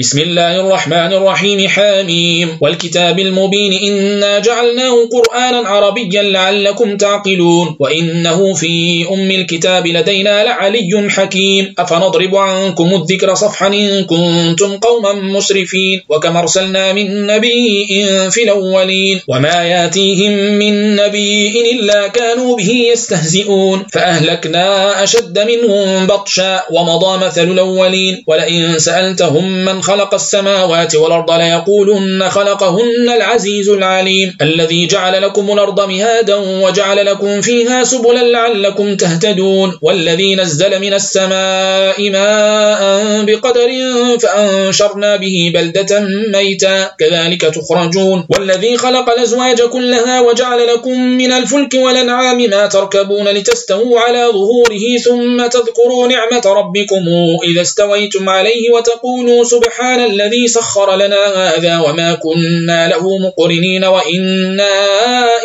بسم الله الرحمن الرحيم حاميم. والكتاب المبين إنا جعلناه قرآنا عربيا لعلكم تعقلون. وإنه في أم الكتاب لدينا لعلي حكيم. أفنضرب عنكم الذكر صفحا إن كنتم قوما مسرفين. وكما أرسلنا من نبي في الأولين. وما ياتيهم من نبي إلا كانوا به يستهزئون. فأهلكنا أشد منهم بطشا ومضى مثل الأولين. ولئن سألتهم من خلق السماوات والأرض ليقولن خلقهن العزيز العليم الذي جعل لكم الأرض مهادا وجعل لكم فيها سبلا لعلكم تهتدون والذي نزل من السماء ماء بقدر فأنشرنا به بلدة ميتا كذلك تخرجون والذي خلق الأزواج كلها وجعل لكم من الفلك والأنعام ما تركبون لتستووا على ظهوره ثم تذكروا نعمة ربكم إذا استويتم عليه وتقولوا سبحان الذي سخر لنا هذا وما كنا له مقرنين وإنا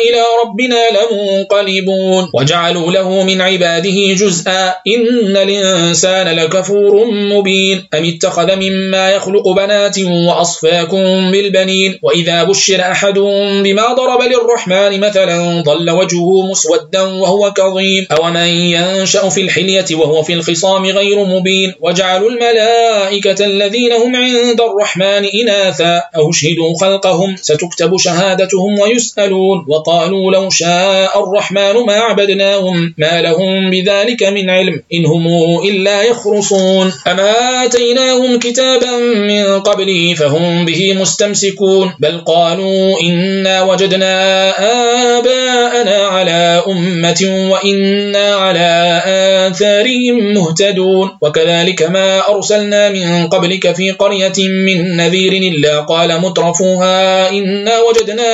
إلى ربنا لمنقلبون. وجعلوا له من عباده جزءا. إن الإنسان لكفور مبين. أم اتخذ مما يخلق بنات وأصفاكم بالبنين؟ وإذا بشر أحد بما ضرب للرحمن مثلا ظل وجهه مسودا وهو كظيم. أو من ينشأ في الحلية وهو في الخصام غير مبين. وجعلوا الملائكة الذين هم عند الرحمن إناثا. أو شهدوا خلقهم ستكتب شهادتهم ويسألون. وقالوا لو شاء الرحمن ما عبدناهم ما لهم بذلك من علم إن هم إلا يخرصون. أما آتيناهم كتابا من قبله فهم به مستمسكون. بل قالوا إنا وجدنا آباءنا على أمة وإنا على آثارهم مهتدون. وكذلك ما أرسلنا من قبلك في قرية من نذير إلا قال مترفوها إنا وجدنا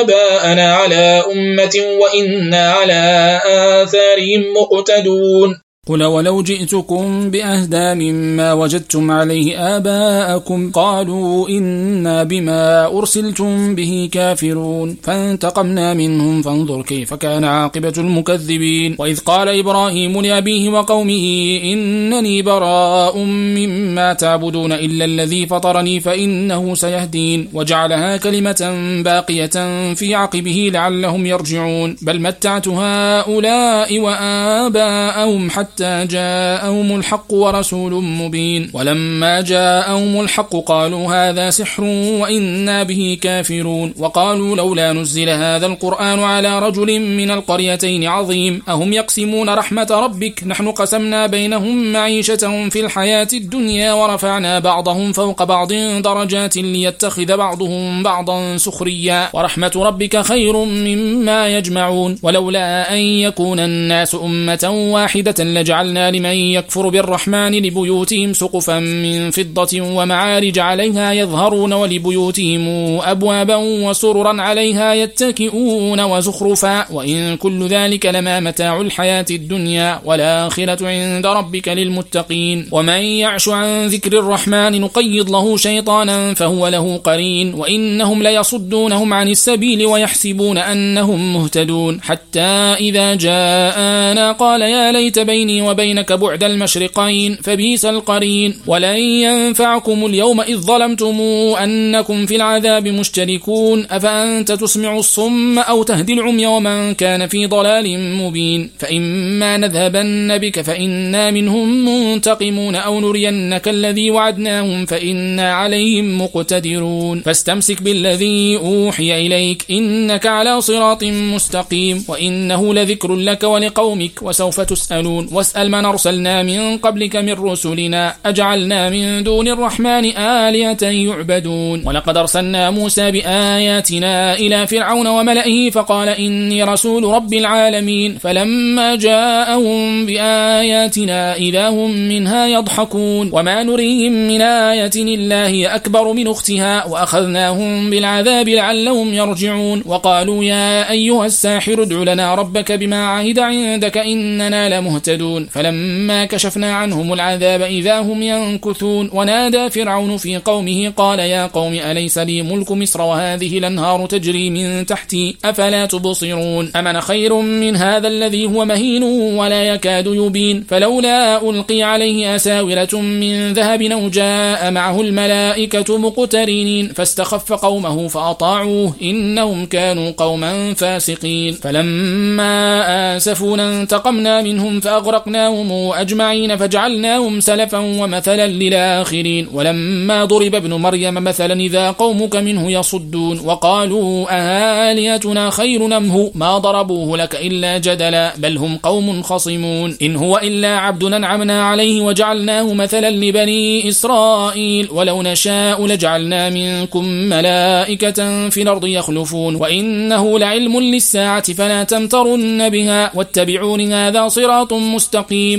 آباءنا على أمة وإنا على آثارهم مقتدون. قل ولو جئتكم بأهدى مما وجدتم عليه آباءكم قالوا إنا بما أرسلتم به كافرون. فانتقمنا منهم فانظر كيف كان عاقبة المكذبين. وإذ قال إبراهيم لأبيه وقومه إنني براء مما تعبدون إلا الذي فطرني فإنه سيهدين. وجعلها كلمة باقية في عقبه لعلهم يرجعون. بل متعت هؤلاء وآباءهم حتى حتى جاءهم الحق ورسول مبين. ولما جاءهم الحق قالوا هذا سحر وإنا به كافرون. وقالوا لولا نزل هذا القرآن على رجل من القريتين عظيم. أهم يقسمون رحمة ربك؟ نحن قسمنا بينهم معيشتهم في الحياة الدنيا ورفعنا بعضهم فوق بعض درجات ليتخذ بعضهم بعضا سخريا. ورحمة ربك خير مما يجمعون. ولولا أن يكون الناس أمة واحدة لجعلنا لمن يكفر بالرحمن لبيوتهم سقفا من فضة ومعارج عليها يظهرون ولبيوتهم أبوابا وسررا عليها يتكئون وزخرفا وإن كل ذلك لما متاع الحياة الدنيا والآخرة عند ربك للمتقين. ومن يعش عن ذكر الرحمن نقيض له شيطانا فهو له قرين. وإنهم ليصدونهم عن السبيل ويحسبون أنهم مهتدون. حتى إذا جاءنا قال يا ليت بيني وبينك بعد المشرقين فبيس القرين. ولن ينفعكم اليوم إذ ظلمتم أنكم في العذاب مشتركون. أفأنت تسمع الصم أو تهدي العمي ومن كان في ضلال مبين. فإما نذهبن بك فإنا منهم منتقمون أو نرينك الذي وعدناهم فإنا عليهم مقتدرون. فاستمسك بالذي أوحي إليك إنك على صراط مستقيم. وإنه لذكر لك ولقومك وسوف تسألون. واسأل من أرسلنا من قبلك من رسلنا أجعلنا من دون الرحمن آلهة يعبدون. ولقد أرسلنا موسى بآياتنا إلى فرعون وملئه فقال إني رسول رب العالمين. فلما جاءهم بآياتنا إذا هم منها يضحكون. وما نريهم من آية إلا هي أكبر من أختها وأخذناهم بالعذاب لعلهم يرجعون. وقالوا يا أيها الساحر ادع لنا ربك بما عهد عندك إننا لمهتدون. يعبدون فلما كشفنا عنهم العذاب إذا هم ينكثون. ونادى فرعون في قومه قال يا قوم أليس لي ملك مصر وهذه الأنهار تجري من تحتي؟ أفلا تبصرون؟ أمن خير من هذا الذي هو مهين ولا يكاد يبين؟ فلولا ألقي عليه أساورة من ذهب أو جاء معه الملائكة مقترنين. فاستخف قومه فأطاعوه. إنهم كانوا قوما فاسقين. فلما آسفونا انتقمنا منهم فأغرقناهم أجمعين فجعلناهم سلفا ومثلا للآخرين. ولما ضرب ابن مريم مثلا إذا قومك منه يصدون وقالوا أهاليتنا خير نمه؟ ما ضربوه لك إلا جدلا بل هم قوم خصمون. إن هو إلا عبد نعمنا عليه وجعلناه مثلا لبني إسرائيل. ولو نشاء لجعلنا منكم ملائكة في الأرض يخلفون. وإنه لعلم للساعة فلا تمترن بها. واتبعون هذا صراط مستقيم.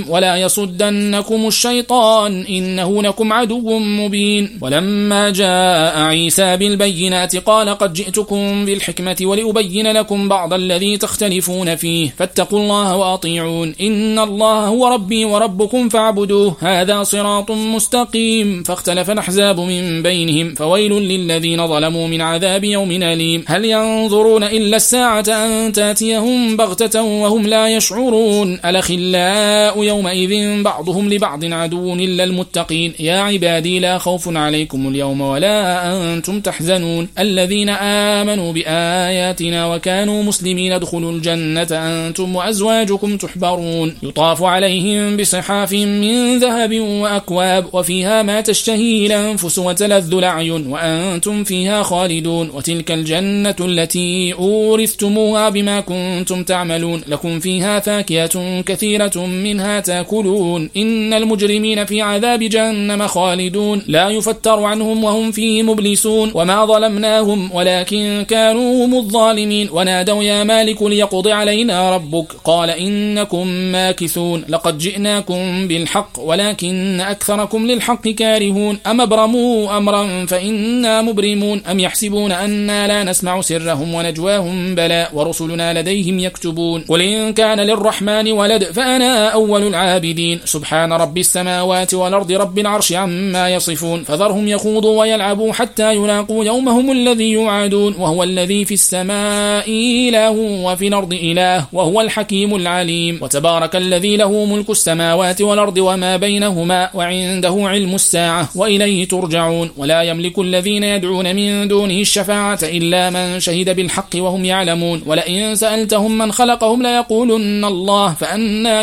ولا يصدنكم الشيطان إنه لكم عدو مبين. ولما جاء عيسى بالبينات قال قد جئتكم بالحكمة ولأبين لكم بعض الذي تختلفون فيه. فاتقوا الله وأطيعون. إن الله هو ربي وربكم فاعبدوه. هذا صراط مستقيم. فاختلف الأحزاب من بينهم. فويل للذين ظلموا من عذاب يوم أليم. هل ينظرون إلا الساعة أن تأتيهم بغتة وهم لا يشعرون؟ يومئذ بعضهم لبعض عدو إلا المتقين. يا عبادي لا خوف عليكم اليوم ولا أنتم تحزنون. الذين آمنوا بآياتنا وكانوا مسلمين ادخلوا الجنة أنتم وأزواجكم تحبرون. يطاف عليهم بصحاف من ذهب وأكواب وفيها ما تشتهي الأنفس وتلذ الأعين وأنتم فيها خالدون. وتلك الجنة التي أورثتموها بما كنتم تعملون. لكم فيها فاكهة كثيرة منها تاكلون. إن المجرمين في عذاب جهنم خالدون. لا يفتر عنهم وهم فيه مبلسون. وما ظلمناهم ولكن كانوا هم الظالمين. ونادوا يا مالك ليقضي علينا ربك. قال إنكم ماكثون. لقد جئناكم بالحق ولكن أكثركم للحق كارهون. أم أبرموا أمرا فإنا مبرمون. أم يحسبون أنا لا نسمع سرهم ونجواهم بلى. ورسلنا لديهم يكتبون. قل إن كان للرحمن ولد فأنا أول العابدين. سبحان رب السماوات والأرض رب العرش عما يصفون. فذرهم يخوضوا ويلعبوا حتى يلاقوا يومهم الذي يوعدون. وهو الذي في السماء إله وفي الأرض إله وهو الحكيم العليم. وتبارك الذي له ملك السماوات والأرض وما بينهما وعنده علم الساعة وإليه ترجعون. ولا يملك الذين يدعون من دونه الشفاعة إلا من شهد بالحق وهم يعلمون. ولئن سألتهم من خلقهم ليقولن الله فأنا